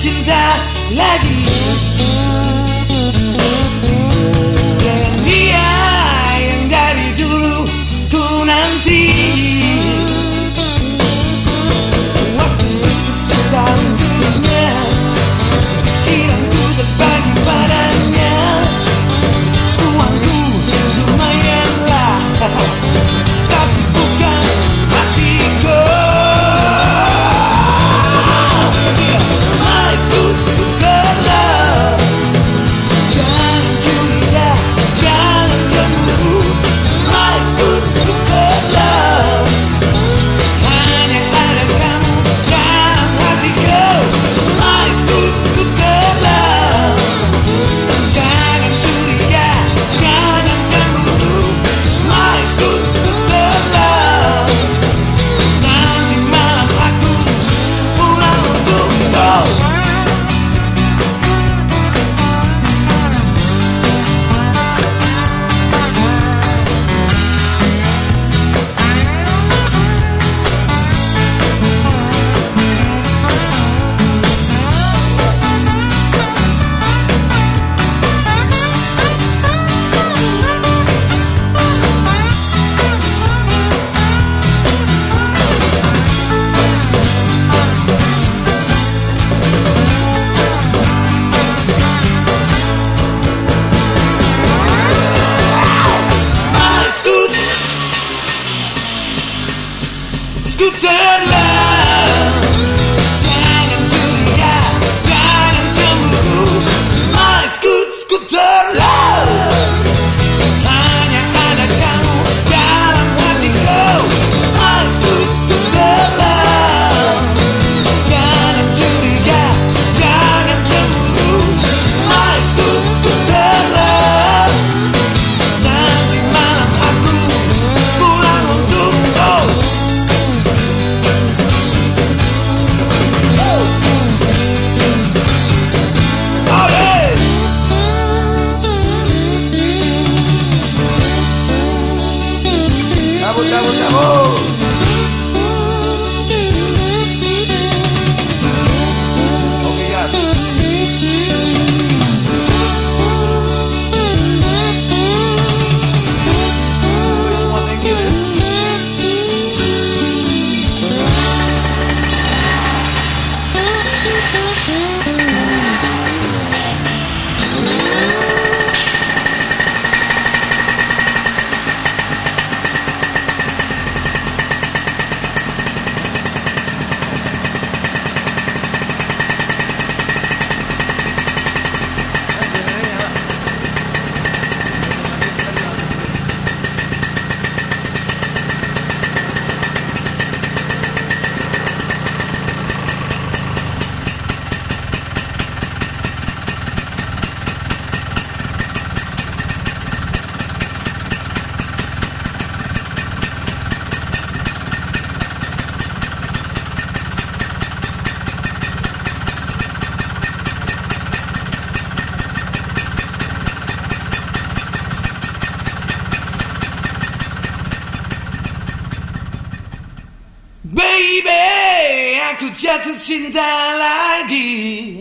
같은 달라기 dead Gustavo, Gustavo. Baby, aku jatuh cinta lagi